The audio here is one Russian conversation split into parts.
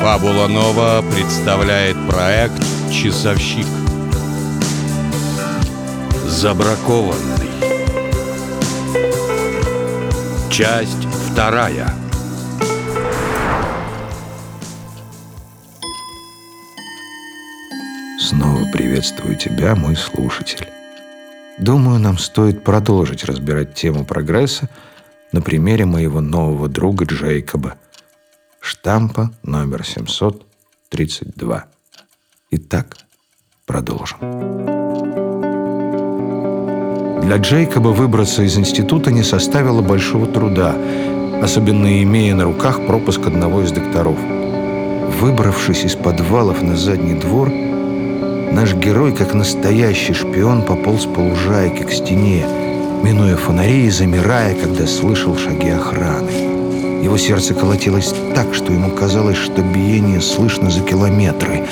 Фабула Нова представляет проект «Часовщик». Забракованный. Часть вторая. Снова приветствую тебя, мой слушатель. Думаю, нам стоит продолжить разбирать тему прогресса на примере моего нового друга Джейкоба, штампа номер 732. Итак, продолжим. Для Джейкоба выбраться из института не составило большого труда, особенно имея на руках пропуск одного из докторов. Выбравшись из подвалов на задний двор, наш герой, как настоящий шпион, пополз по лужайке к стене, минуя фонари и замирая, когда слышал шаги охраны. Его сердце колотилось так, что ему казалось, что биение слышно за километры.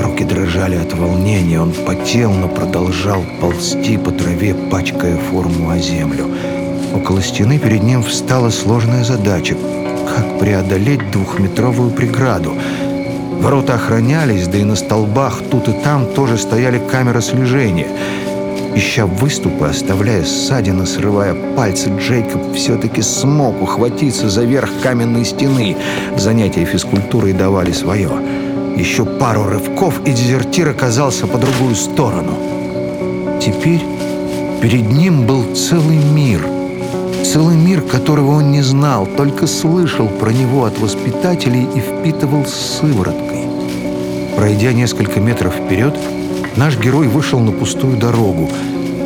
Руки дрожали от волнения, он потел, но продолжал ползти по траве, пачкая форму о землю. Около стены перед ним встала сложная задача — как преодолеть двухметровую преграду. Ворота охранялись, да и на столбах тут и там тоже стояли камеры слежения — Ища выступы, оставляя ссадины, срывая пальцы, Джейкоб все-таки смог ухватиться за верх каменной стены. Занятия физкультурой давали свое. Еще пару рывков, и дезертир оказался по другую сторону. Теперь перед ним был целый мир. Целый мир, которого он не знал, только слышал про него от воспитателей и впитывал сывороткой. Пройдя несколько метров вперед, Наш герой вышел на пустую дорогу.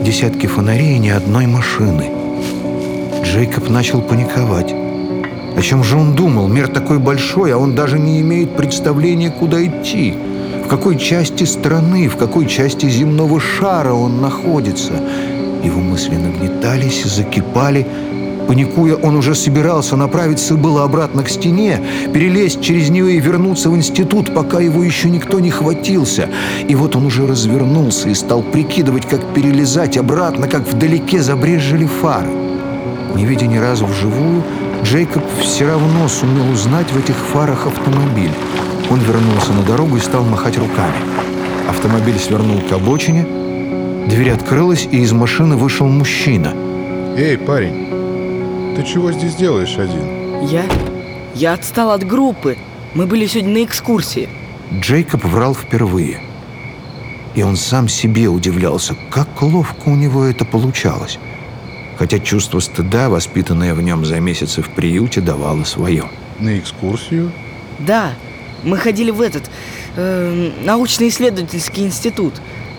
Десятки фонарей и ни одной машины. Джейкоб начал паниковать. О чем же он думал? Мир такой большой, а он даже не имеет представления, куда идти. В какой части страны, в какой части земного шара он находится. Его мысли нагнетались, закипали, Паникуя, он уже собирался направиться было обратно к стене, перелезть через нее и вернуться в институт, пока его еще никто не хватился. И вот он уже развернулся и стал прикидывать, как перелезать обратно, как вдалеке забрежили фары. Не видя ни разу вживую, Джейкоб все равно сумел узнать в этих фарах автомобиль. Он вернулся на дорогу и стал махать руками. Автомобиль свернул к обочине, дверь открылась, и из машины вышел мужчина. «Эй, парень, ты чего здесь делаешь один? Я? Я отстал от группы. Мы были сегодня на экскурсии. Джейкоб врал впервые. И он сам себе удивлялся, как ловко у него это получалось. Хотя чувство стыда, воспитанное в нем за месяцы в приюте, давало свое. На экскурсию? Да, мы ходили в этот э, научно-исследовательский институт,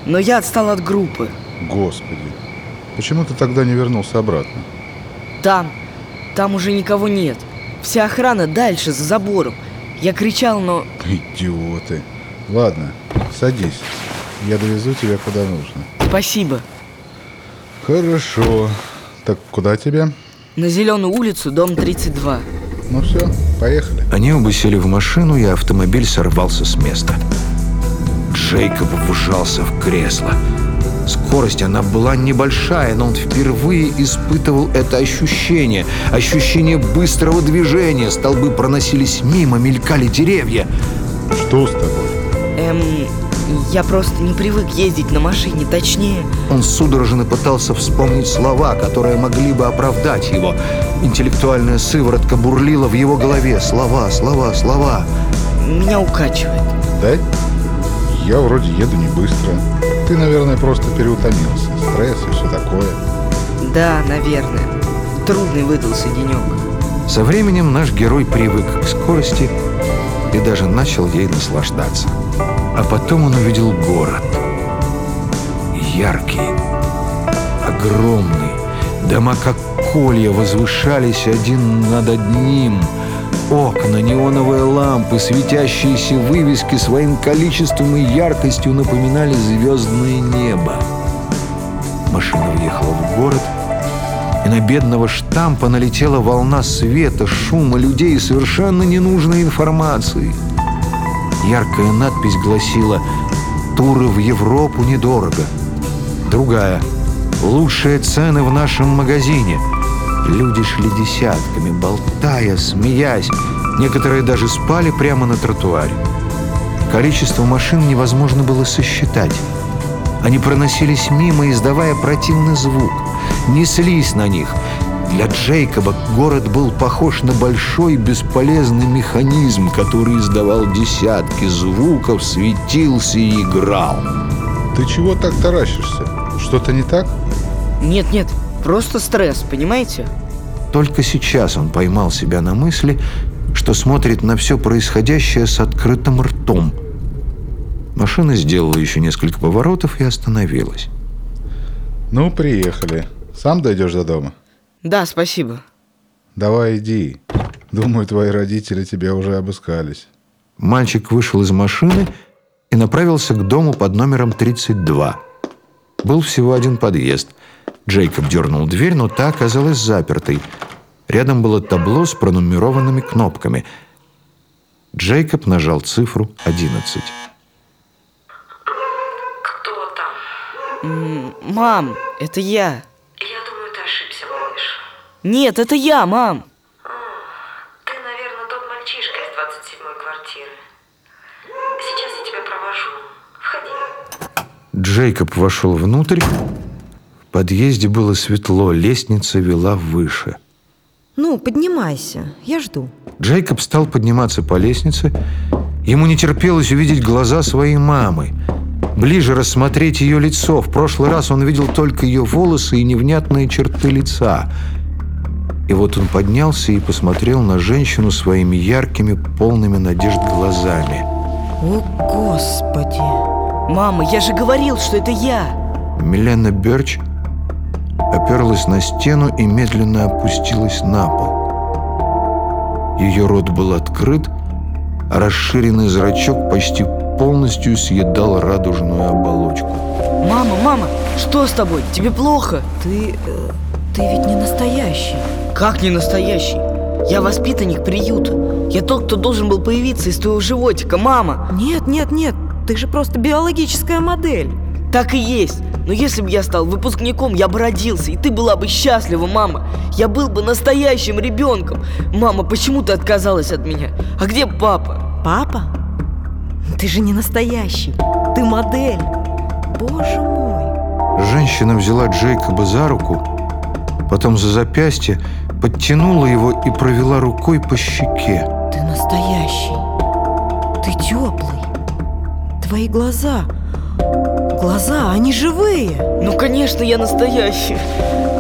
но я отстал от группы. Господи, почему ты тогда не вернулся обратно? Там, там уже никого нет. Вся охрана дальше, за забором. Я кричал, но... Идиоты. Ладно, садись. Я довезу тебя куда нужно. Спасибо. Хорошо. Так куда тебе? На Зеленую улицу, дом 32. Ну все, поехали. Они оба сели в машину, и автомобиль сорвался с места. Джейкоб вжался в кресло. Скорость, она была небольшая, но он впервые испытывал это ощущение. Ощущение быстрого движения. Столбы проносились мимо, мелькали деревья. Что с тобой? Эм, я просто не привык ездить на машине, точнее... Он судорожно пытался вспомнить слова, которые могли бы оправдать его. Интеллектуальная сыворотка бурлила в его голове. Слова, слова, слова. Меня укачивает. Да? Я вроде еду не быстро. Ты, наверное, просто переутомился. Стресс и все такое. Да, наверное. Трудный выдался денек. Со временем наш герой привык к скорости и даже начал ей наслаждаться. А потом он увидел город. Яркий, огромный. Дома, как колья, возвышались один над одним – Окна, неоновые лампы, светящиеся вывески своим количеством и яркостью напоминали звездное небо. Машина въехала в город, и на бедного штампа налетела волна света, шума, людей и совершенно ненужной информации. Яркая надпись гласила «Туры в Европу недорого». Другая «Лучшие цены в нашем магазине». Люди шли десятками, болтая, смеясь. Некоторые даже спали прямо на тротуаре. Количество машин невозможно было сосчитать. Они проносились мимо, издавая противный звук. Неслись на них. Для Джейкоба город был похож на большой бесполезный механизм, который издавал десятки звуков, светился и играл. Ты чего так таращишься? Что-то не так? Нет-нет, просто стресс, понимаете? Только сейчас он поймал себя на мысли, что смотрит на все происходящее с открытым ртом. Машина сделала еще несколько поворотов и остановилась. Ну, приехали. Сам дойдешь до дома? Да, спасибо. Давай иди. Думаю, твои родители тебя уже обыскались. Мальчик вышел из машины и направился к дому под номером 32. Был всего один подъезд. Джейкоб дернул дверь, но та оказалась запертой. Рядом было табло с пронумерованными кнопками. Джейкоб нажал цифру 11. Кто там? Мам, это я. Я думаю, ты ошибся, малыш. Нет, это я, мам. Ты, наверное, тот мальчишка из 27-й квартиры. Сейчас я тебя провожу. Входи. Джейкоб вошел внутрь. В подъезде было светло, лестница вела выше. Ну, поднимайся, я жду. Джейкоб стал подниматься по лестнице. Ему не терпелось увидеть глаза своей мамы. Ближе рассмотреть ее лицо. В прошлый раз он видел только ее волосы и невнятные черты лица. И вот он поднялся и посмотрел на женщину своими яркими, полными надежд глазами. О, Господи! Мама, я же говорил, что это я. Милена Берч оперлась на стену и медленно опустилась на пол. Ее рот был открыт, а расширенный зрачок почти полностью съедал радужную оболочку. Мама, мама, что с тобой? Тебе плохо? Ты... э, ты ведь не настоящий. Как не настоящий? Я воспитанник приюта. Я тот, кто должен был появиться из твоего животика, мама. Нет, нет, нет, ты же просто биологическая модель. Так и есть. Но если бы я стал выпускником, я бы родился, и ты была бы счастлива, мама. Я был бы настоящим ребенком. Мама, почему ты отказалась от меня? А где папа? Папа? Ты же не настоящий. Ты модель. Боже мой. Женщина взяла Джейкоба за руку, потом за запястье, подтянула его и провела рукой по щеке. Ты настоящий. Ты теплый. Твои глаза. Глаза, они живые. Ну, конечно, я настоящий.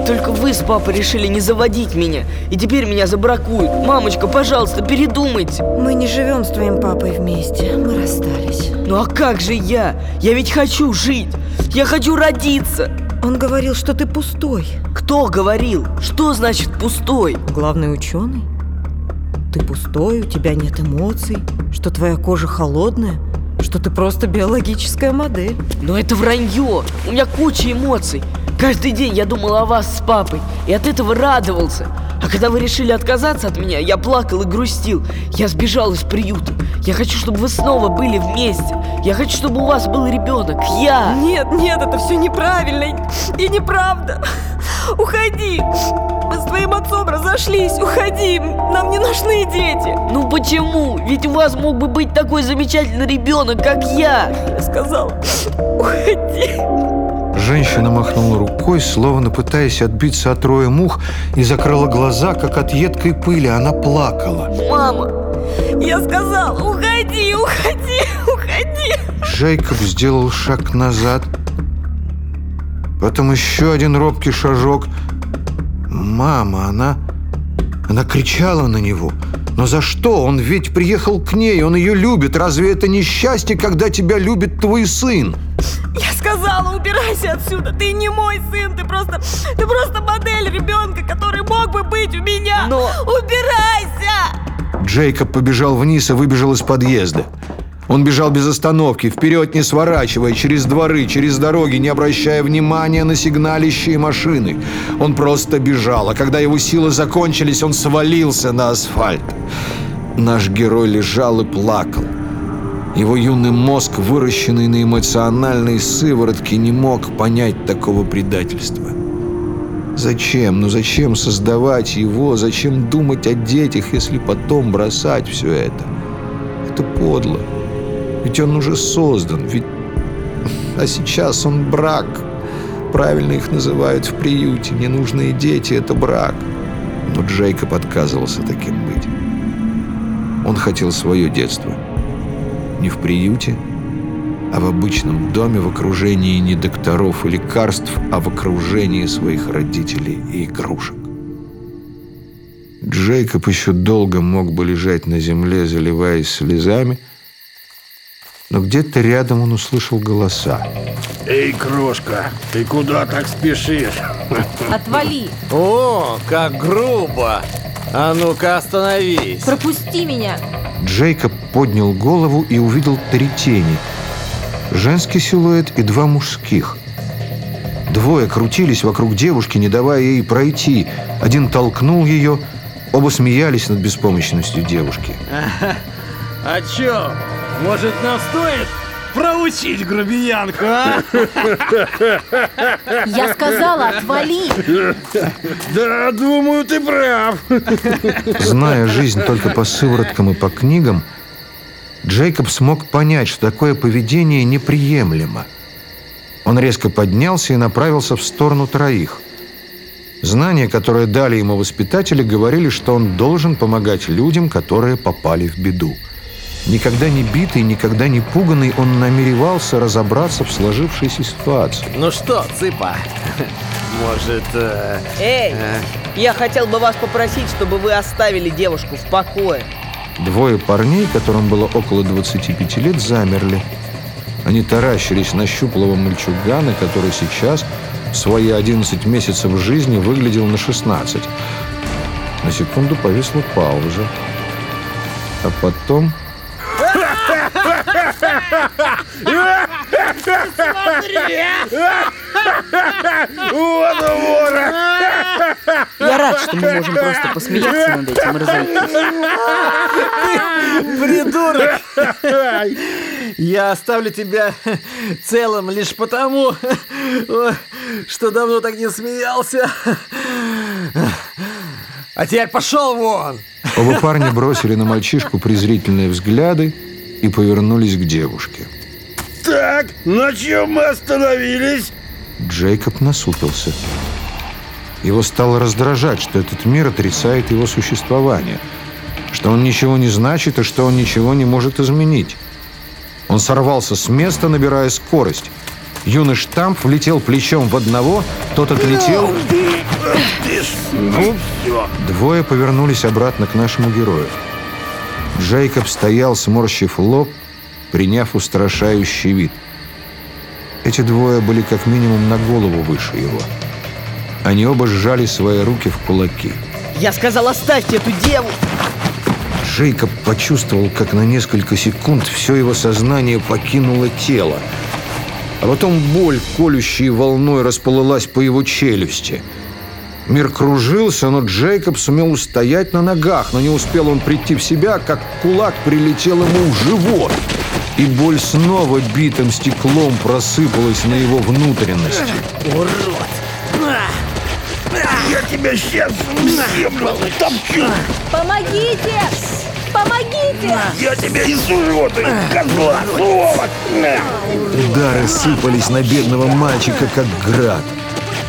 Только вы с папой решили не заводить меня, и теперь меня забракуют. Мамочка, пожалуйста, передумайте. Мы не живем с твоим папой вместе. Мы расстались. Ну а как же я? Я ведь хочу жить. Я хочу родиться. Он говорил, что ты пустой. Кто говорил? Что значит пустой? Главный ученый? Ты пустой, у тебя нет эмоций, что твоя кожа холодная, что ты просто биологическая модель. Но это вранье. У меня куча эмоций. Каждый день я думал о вас с папой и от этого радовался. А когда вы решили отказаться от меня, я плакал и грустил. Я сбежал из приюта. Я хочу, чтобы вы снова были вместе. Я хочу, чтобы у вас был ребенок. Я. Нет, нет, это все неправильно и неправда. Уходи. Мы с твоим отцом разошлись. Уходи. Нам не нужны дети. Ну почему? Ведь у вас мог бы быть такой замечательный ребенок, как я. Я сказал, уходи. Женщина махнула рукой, словно пытаясь отбиться от роя мух, и закрыла глаза, как от едкой пыли. Она плакала. Мама, Я сказал, уходи, уходи, уходи. Джейкоб сделал шаг назад, потом еще один робкий шажок. Мама, она... Она кричала на него. Но за что? Он ведь приехал к ней, он ее любит. Разве это не счастье, когда тебя любит твой сын? Я сказала, убирайся отсюда. Ты не мой сын, ты просто, ты просто модель ребенка, который мог бы быть у меня. Но- Убирайся! Джейкоб побежал вниз и выбежал из подъезда. Он бежал без остановки, вперед не сворачивая, через дворы, через дороги, не обращая внимания на сигналищие машины. Он просто бежал, а когда его силы закончились, он свалился на асфальт. Наш герой лежал и плакал. Его юный мозг, выращенный на эмоциональной сыворотке, не мог понять такого предательства. Зачем? Ну зачем создавать его? Зачем думать о детях, если потом бросать все это? Это подло. Ведь он уже создан. Ведь... А сейчас он брак. Правильно их называют в приюте. Ненужные дети — это брак. Но Джейкоб отказывался таким быть. Он хотел свое детство. Не в приюте, а в обычном доме в окружении не докторов и лекарств, а в окружении своих родителей и игрушек. Джейкоб еще долго мог бы лежать на земле, заливаясь слезами, но где-то рядом он услышал голоса. Эй, крошка, ты куда так спешишь? Отвали! О, как грубо! А ну-ка остановись! Пропусти меня! Джейкоб поднял голову и увидел три тени. Женский силуэт и два мужских. Двое крутились вокруг девушки, не давая ей пройти. Один толкнул ее, оба смеялись над беспомощностью девушки. А чё? Может, нам стоит проучить грубиянку, а? Я сказала, отвали! Да, думаю, ты прав. Зная жизнь только по сывороткам и по книгам, Джейкоб смог понять, что такое поведение неприемлемо. Он резко поднялся и направился в сторону троих. Знания, которые дали ему воспитатели, говорили, что он должен помогать людям, которые попали в беду. Никогда не битый, никогда не пуганный, он намеревался разобраться в сложившейся ситуации. Ну что, цыпа? Может, э, Эй, я хотел бы вас попросить, чтобы вы оставили девушку в покое. Двое парней, которым было около 25 лет, замерли. Они таращились на щуплого мальчугана, который сейчас, в свои 11 месяцев жизни, выглядел на 16. На секунду повисла пауза. А потом... Вот вора! Я рад, что мы можем просто посмеяться над этим и разойтись. придурок! Я оставлю тебя целым лишь потому, что давно так не смеялся. А теперь пошел вон! Оба парня бросили на мальчишку презрительные взгляды и повернулись к девушке. Так, на чем мы остановились? Джейкоб насупился. Его стало раздражать, что этот мир отрицает его существование, что он ничего не значит и что он ничего не может изменить. Он сорвался с места, набирая скорость. Юный штамп влетел плечом в одного, тот отлетел. Ну. Двое повернулись обратно к нашему герою. Джейкоб стоял, сморщив лоб, приняв устрашающий вид. Эти двое были как минимум на голову выше его. Они оба сжали свои руки в кулаки. Я сказал, оставьте эту девушку. Джейкоб почувствовал, как на несколько секунд все его сознание покинуло тело. А потом боль, колющей волной, расплылась по его челюсти. Мир кружился, но Джейкоб сумел устоять на ногах, но не успел он прийти в себя, как кулак прилетел ему в живот. И боль снова битым стеклом просыпалась на его внутренности. Я тебя сейчас в землю топчу. Помогите! Помогите! Я тебя изурю, ты козла. Удары сыпались на бедного мальчика, как град.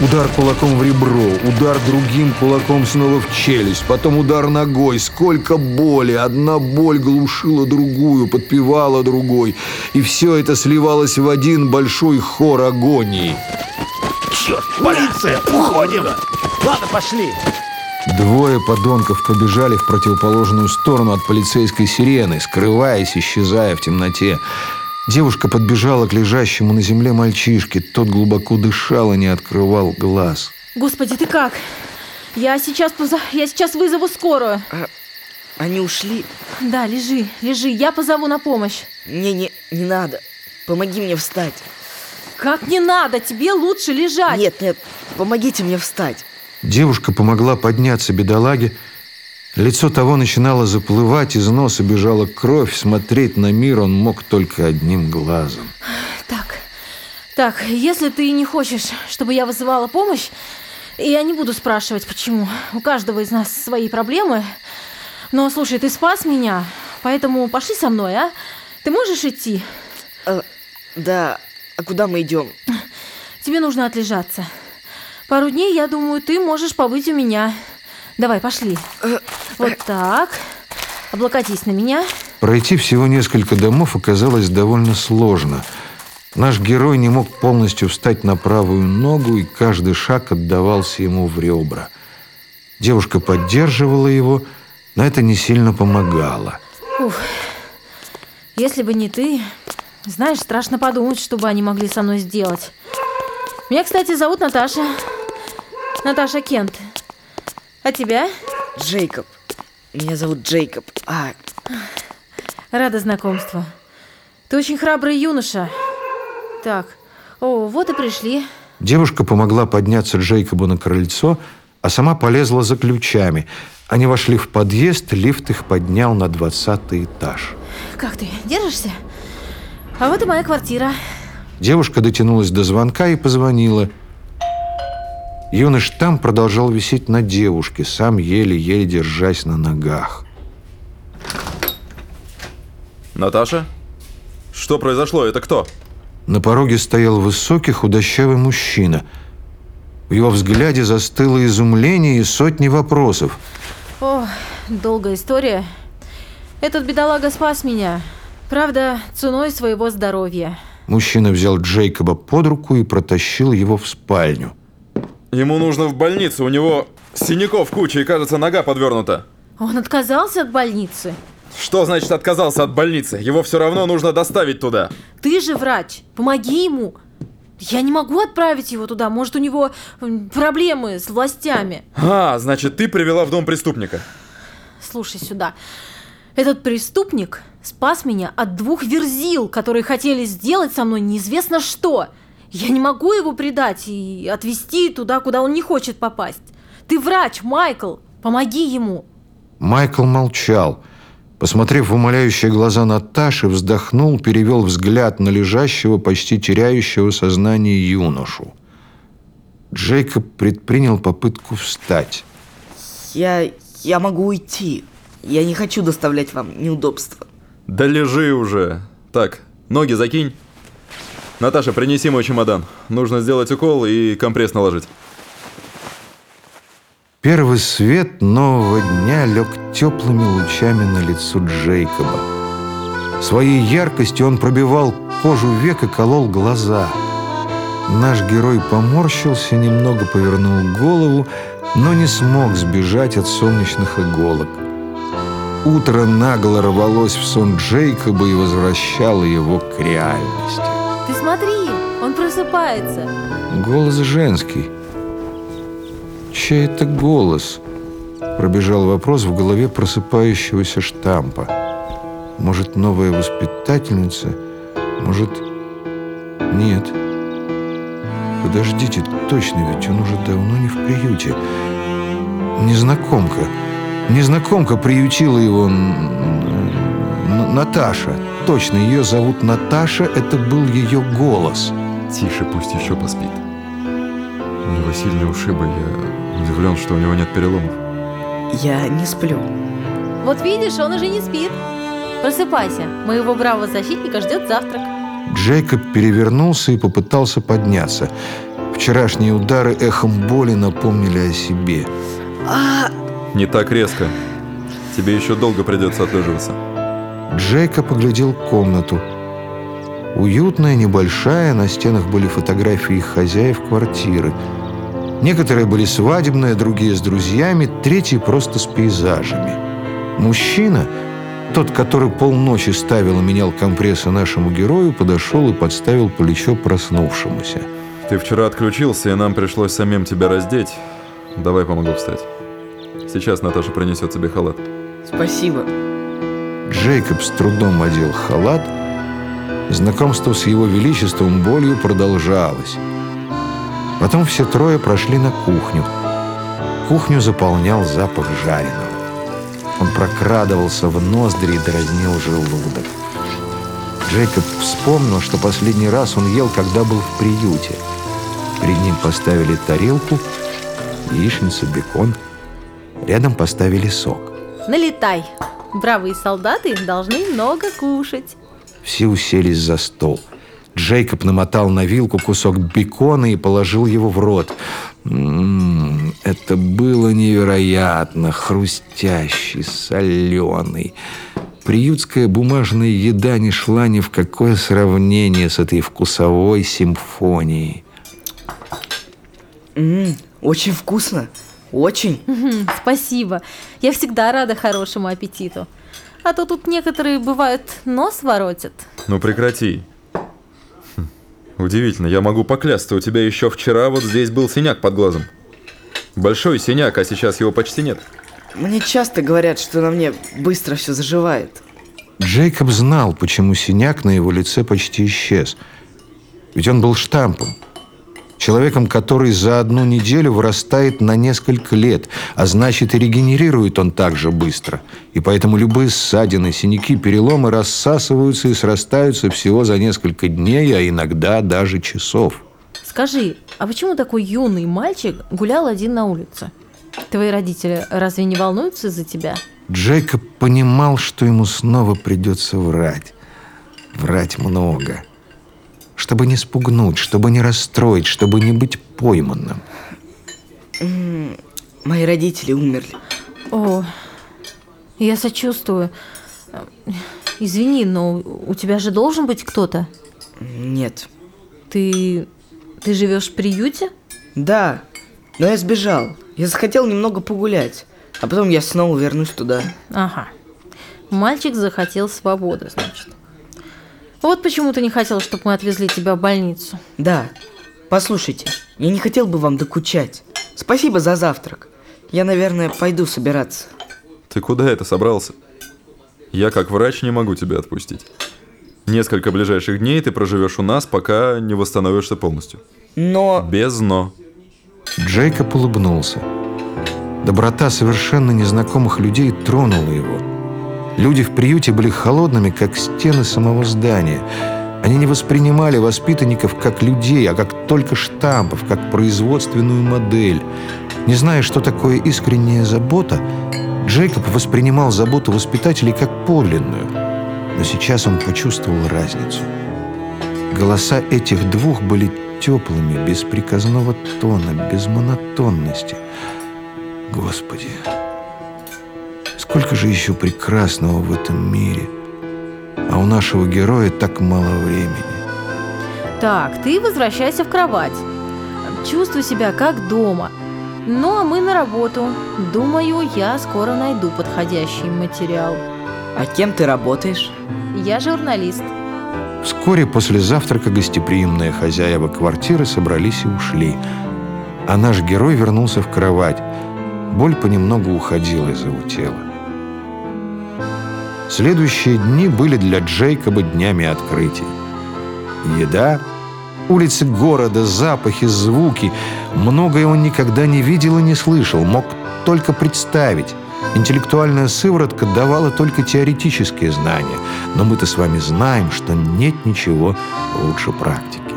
Удар кулаком в ребро, удар другим кулаком снова в челюсть, потом удар ногой. Сколько боли! Одна боль глушила другую, подпевала другой. И все это сливалось в один большой хор агонии. Черт, полиция, уходим. Ладно, пошли. Двое подонков побежали в противоположную сторону от полицейской сирены, скрываясь, исчезая в темноте. Девушка подбежала к лежащему на земле мальчишке. Тот глубоко дышал и не открывал глаз. Господи, ты как? Я сейчас, поза... я сейчас вызову скорую. Они ушли. Да, лежи, лежи, я позову на помощь. Не-не, не надо. Помоги мне встать. Как не надо, тебе лучше лежать. Нет, нет, помогите мне встать. Девушка помогла подняться бедолаге. Лицо того начинало заплывать, из носа бежала кровь. Смотреть на мир он мог только одним глазом. Так, так, если ты не хочешь, чтобы я вызывала помощь, Я не буду спрашивать, почему. У каждого из нас свои проблемы. Но, слушай, ты спас меня, поэтому пошли со мной, а? Ты можешь идти? Э, да, а куда мы идем? Тебе нужно отлежаться. Пару дней, я думаю, ты можешь побыть у меня. Давай, пошли. Вот так. Облокотись на меня. Пройти всего несколько домов оказалось довольно сложно. Наш герой не мог полностью встать на правую ногу, и каждый шаг отдавался ему в ребра. Девушка поддерживала его, но это не сильно помогало. Ух. Если бы не ты, знаешь, страшно подумать, что бы они могли со мной сделать. Меня, кстати, зовут Наташа. Наташа Кент. А тебя? Джейкоб. Меня зовут Джейкоб. А, Рада знакомству. Ты очень храбрый юноша. Так, о, вот и пришли. Девушка помогла подняться Джейкобу на крыльцо, а сама полезла за ключами. Они вошли в подъезд, лифт их поднял на двадцатый этаж. Как ты, держишься? А вот и моя квартира. Девушка дотянулась до звонка и позвонила. Юный штамм продолжал висеть на девушке, сам еле-еле держась на ногах. Наташа? Что произошло? Это кто? На пороге стоял высокий худощавый мужчина. В его взгляде застыло изумление и сотни вопросов. О, долгая история. Этот бедолага спас меня. Правда, ценой своего здоровья. Мужчина взял Джейкоба под руку и протащил его в спальню. Ему нужно в больницу, у него синяков куча и, кажется, нога подвернута. Он отказался от больницы. Что значит отказался от больницы? Его все равно нужно доставить туда. Ты же врач. Помоги ему. Я не могу отправить его туда. Может, у него проблемы с властями. А, значит, ты привела в дом преступника. Слушай сюда. Этот преступник спас меня от двух верзил, которые хотели сделать со мной неизвестно что. Я не могу его предать и отвезти туда, куда он не хочет попасть. Ты врач, Майкл. Помоги ему. Майкл молчал. Посмотрев в умоляющие глаза Наташи, вздохнул, перевел взгляд на лежащего, почти теряющего сознание юношу. Джейкоб предпринял попытку встать. я... я могу уйти. Я не хочу доставлять вам неудобства. Да лежи уже. Так, ноги закинь. Наташа, принеси мой чемодан. Нужно сделать укол и компресс наложить. Первый свет нового дня лег теплыми лучами на лицо Джейкоба. Своей яркостью он пробивал кожу век и колол глаза. Наш герой поморщился, немного повернул голову, но не смог сбежать от солнечных иголок. Утро нагло рвалось в сон Джейкоба и возвращало его к реальности. Ты смотри, он просыпается. Голос женский. Чей это голос? Пробежал вопрос в голове просыпающегося штампа. Может, новая воспитательница? Может, нет? Подождите, точно, ведь он уже давно не в приюте. Незнакомка. Незнакомка приютила его Наташа. Точно, ее зовут Наташа, это был ее голос. Тише, пусть еще поспит. У него сильные ушибы, я удивлен, что у него нет переломов. Я не сплю. Вот видишь, он уже не спит. Просыпайся, моего бравого защитника ждет завтрак. Джейкоб перевернулся и попытался подняться. Вчерашние удары эхом боли напомнили о себе. Не так резко. Тебе еще долго придется отлеживаться. Джейкоб поглядел комнату. Уютная, небольшая, на стенах были фотографии их хозяев квартиры. Некоторые были свадебные, другие с друзьями, третьи просто с пейзажами. Мужчина, тот, который полночи ставил и менял компрессы нашему герою, подошел и подставил плечо проснувшемуся. Ты вчера отключился, и нам пришлось самим тебя раздеть. Давай помогу встать. Сейчас Наташа принесет тебе халат. Спасибо. Джейкоб с трудом одел халат. Знакомство с его величеством болью продолжалось. Потом все трое прошли на кухню. Кухню заполнял запах жареного. Он прокрадывался в ноздри и дразнил желудок. Джейкоб вспомнил, что последний раз он ел, когда был в приюте. Перед ним поставили тарелку, яичница, бекон. Рядом поставили сок. Налетай. Бравые солдаты должны много кушать. Все уселись за стол. Джейкоб намотал на вилку кусок бекона и положил его в рот. М-м, это было невероятно хрустящий, соленый. Приютская бумажная еда не шла ни в какое сравнение с этой вкусовой симфонией. М, очень вкусно. Очень. Мгм, Спасибо. Я всегда рада хорошему аппетиту. А то тут некоторые, бывают, нос воротят. Ну прекрати. Хм, Удивительно, я могу поклясться, у тебя еще вчера вот здесь был синяк под глазом. Большой синяк, а сейчас его почти нет. Мне часто говорят, что на мне быстро все заживает. Джейкоб знал, почему синяк на его лице почти исчез. Ведь он был штампом. Человеком, который за одну неделю вырастает на несколько лет, а значит и регенерирует он так же быстро. И поэтому любые ссадины, синяки, переломы рассасываются и срастаются всего за несколько дней, а иногда даже часов. Скажи, а почему такой юный мальчик гулял один на улице? Твои родители разве не волнуются за тебя? Джейкоб понимал, что ему снова придется врать. Врать много. Чтобы не спугнуть, чтобы не расстроить, чтобы не быть пойманным. Мои родители умерли. О, я сочувствую. Извини, но у тебя же должен быть кто-то. Нет. Ты... ты живешь в приюте? Да, но я сбежал. Я захотел немного погулять, а потом я снова вернусь туда. Ага. Мальчик захотел свободы, значит. Вот почему ты не хотел, чтобы мы отвезли тебя в больницу. Да. Послушайте, я не хотел бы вам докучать. Спасибо за завтрак. Я, наверное, пойду собираться. Ты куда это собрался? Я как врач не могу тебя отпустить. Несколько ближайших дней ты проживешь у нас, пока не восстановишься полностью. Но... Без «но». Джейкоб улыбнулся. Доброта совершенно незнакомых людей тронула его. Люди в приюте были холодными, как стены самого здания. Они не воспринимали воспитанников как людей, а как только штампов, как производственную модель. Не зная, что такое искренняя забота, Джейкоб воспринимал заботу воспитателей как подлинную. Но сейчас он почувствовал разницу. Голоса этих двух были теплыми, без приказного тона, без монотонности. Господи, сколько же еще прекрасного в этом мире. А у нашего героя так мало времени. Так, ты возвращайся в кровать. Чувствуй себя как дома. Ну, а мы на работу. Думаю, я скоро найду подходящий материал. А кем ты работаешь? Я журналист. Вскоре после завтрака гостеприимные хозяева квартиры собрались и ушли. А наш герой вернулся в кровать. Боль понемногу уходила из его тела. Следующие дни были для Джейкоба днями открытий. Еда, улицы города, запахи, звуки. Многое он никогда не видел и не слышал, мог только представить. Интеллектуальная сыворотка давала только теоретические знания, но мы-то с вами знаем, что нет ничего лучше практики.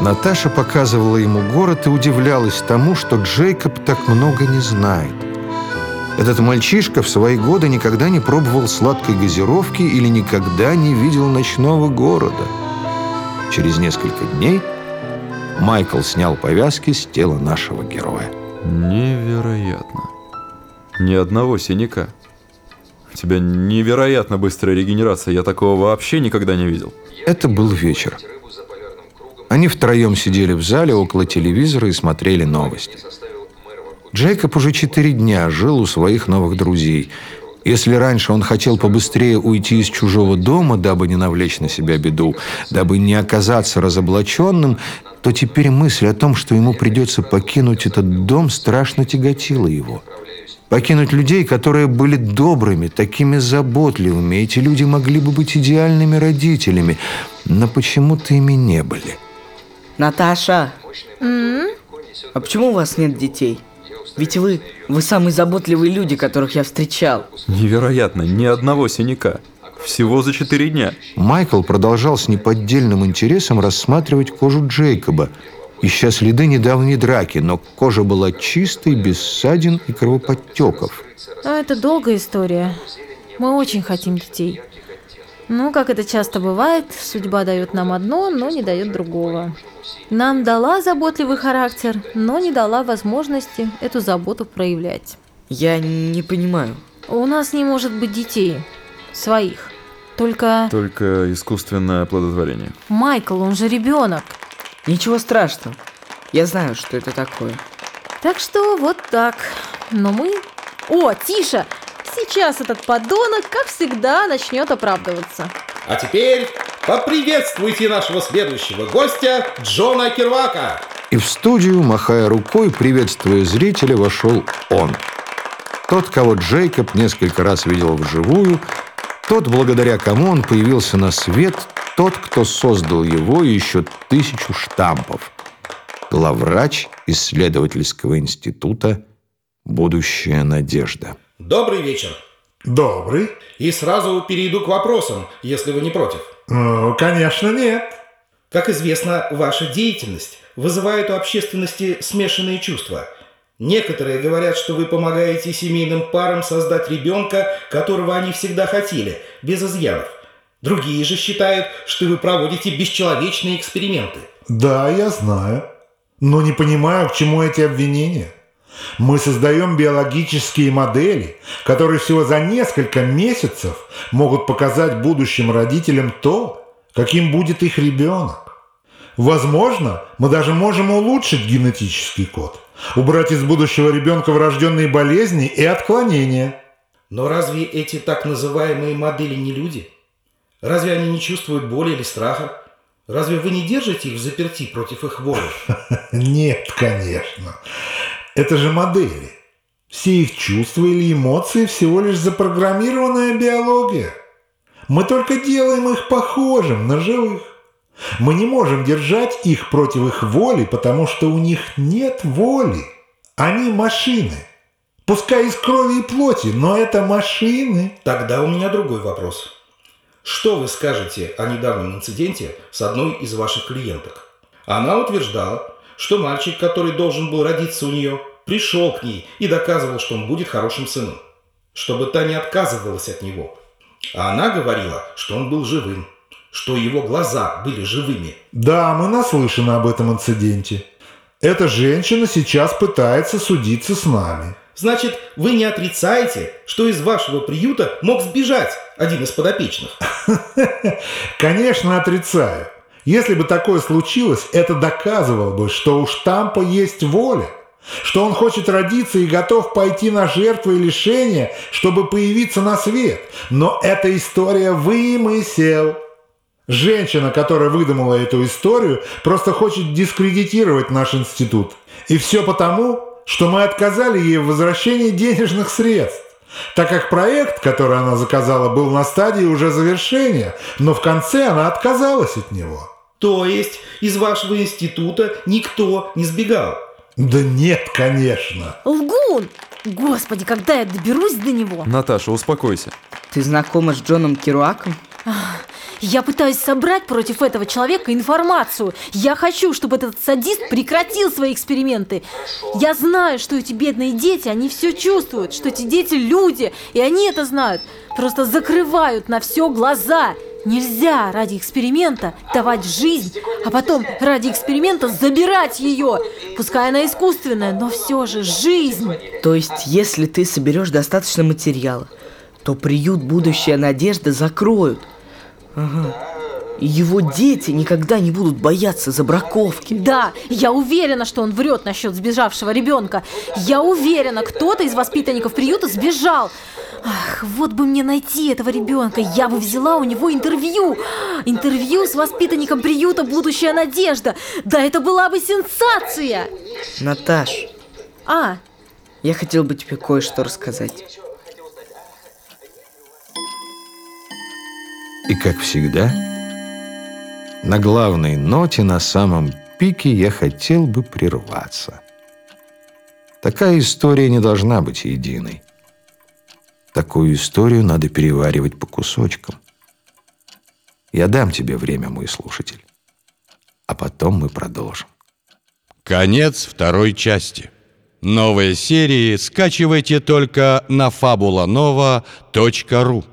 Наташа показывала ему город и удивлялась тому, что Джейкоб так много не знает. Этот мальчишка в свои годы никогда не пробовал сладкой газировки или никогда не видел ночного города. Через несколько дней Майкл снял повязки с тела нашего героя. Невероятно. Ни одного синяка. У тебя невероятно быстрая регенерация. Я такого вообще никогда не видел. Это был вечер. Они втроем сидели в зале около телевизора и смотрели новости. Джейкоб уже четыре дня жил у своих новых друзей. Если раньше он хотел побыстрее уйти из чужого дома, дабы не навлечь на себя беду, дабы не оказаться разоблаченным, то теперь мысль о том, что ему придется покинуть этот дом, страшно тяготила его. Покинуть людей, которые были добрыми, такими заботливыми. Эти люди могли бы быть идеальными родителями, но почему-то ими не были. Наташа! А почему у вас нет детей? Ведь вы, вы самые заботливые люди, которых я встречал. Невероятно, ни одного синяка. Всего за четыре дня. Майкл продолжал с неподдельным интересом рассматривать кожу Джейкоба. ища следы недавней драки, но кожа была чистой, без ссадин и кровоподтеков. А это долгая история. Мы очень хотим детей. Ну, как это часто бывает, судьба дает нам одно, но не дает другого. Нам дала заботливый характер, но не дала возможности эту заботу проявлять. Я не понимаю. У нас не может быть детей. Своих. Только Только искусственное оплодотворение. Майкл, он же ребенок. Ничего страшного. Я знаю, что это такое. Так что вот так. Но мы... О, тише! Сейчас этот подонок, как всегда, начнет оправдываться. А теперь поприветствуйте нашего следующего гостя Джона Кирвака. И в студию, махая рукой, приветствуя зрителя, вошел он. Тот, кого Джейкоб несколько раз видел вживую, тот, благодаря кому он появился на свет, тот, кто создал его и еще тысячу штампов. Главврач исследовательского института «Будущая надежда». Добрый вечер. Добрый. И сразу перейду к вопросам, если вы не против. Ну, конечно, нет. Как известно, ваша деятельность вызывает у общественности смешанные чувства. Некоторые говорят, что вы помогаете семейным парам создать ребенка, которого они всегда хотели, без изъянов. Другие же считают, что вы проводите бесчеловечные эксперименты. Да, я знаю. Но не понимаю, к чему эти обвинения. Мы создаем биологические модели, которые всего за несколько месяцев могут показать будущим родителям то, каким будет их ребенок. Возможно, мы даже можем улучшить генетический код, убрать из будущего ребенка врожденные болезни и отклонения. Но разве эти так называемые модели не люди? Разве они не чувствуют боли или страха? Разве вы не держите их в заперти против их воли? Нет, конечно. Это же модели. Все их чувства или эмоции всего лишь запрограммированная биология. Мы только делаем их похожим на живых. Мы не можем держать их против их воли, потому что у них нет воли. Они машины. Пускай из крови и плоти, но это машины. Тогда у меня другой вопрос. Что вы скажете о недавнем инциденте с одной из ваших клиенток? Она утверждала, что мальчик, который должен был родиться у нее, пришел к ней и доказывал, что он будет хорошим сыном, чтобы та не отказывалась от него. А она говорила, что он был живым, что его глаза были живыми. Да, мы наслышаны об этом инциденте. Эта женщина сейчас пытается судиться с нами. Значит, вы не отрицаете, что из вашего приюта мог сбежать один из подопечных? Конечно, отрицаю. Если бы такое случилось, это доказывало бы, что у штампа есть воля, что он хочет родиться и готов пойти на жертвы и лишения, чтобы появиться на свет. Но эта история вымысел. Женщина, которая выдумала эту историю, просто хочет дискредитировать наш институт. И все потому, что мы отказали ей в возвращении денежных средств. Так как проект, который она заказала, был на стадии уже завершения, но в конце она отказалась от него. То есть из вашего института никто не сбегал? Да нет, конечно. Лгун! Господи, когда я доберусь до него? Наташа, успокойся. Ты знакома с Джоном Керуаком? Я пытаюсь собрать против этого человека информацию. Я хочу, чтобы этот садист прекратил свои эксперименты. Я знаю, что эти бедные дети, они все чувствуют, что эти дети люди, и они это знают. Просто закрывают на все глаза. Нельзя ради эксперимента давать жизнь, а потом ради эксперимента забирать ее. Пускай она искусственная, но все же жизнь. То есть, если ты соберешь достаточно материала, то приют «Будущая надежда» закроют. Ага. И его дети никогда не будут бояться забраковки. Да, я уверена, что он врет насчет сбежавшего ребенка. Я уверена, кто-то из воспитанников приюта сбежал. Ах, вот бы мне найти этого ребенка, я бы взяла у него интервью. Интервью с воспитанником приюта «Будущая надежда». Да это была бы сенсация. Наташ, А, я хотел бы тебе кое-что рассказать. И как всегда, на главной ноте, на самом пике я хотел бы прерваться. Такая история не должна быть единой. Такую историю надо переваривать по кусочкам. Я дам тебе время, мой слушатель. А потом мы продолжим. Конец второй части. Новые серии скачивайте только на fabulanova.ru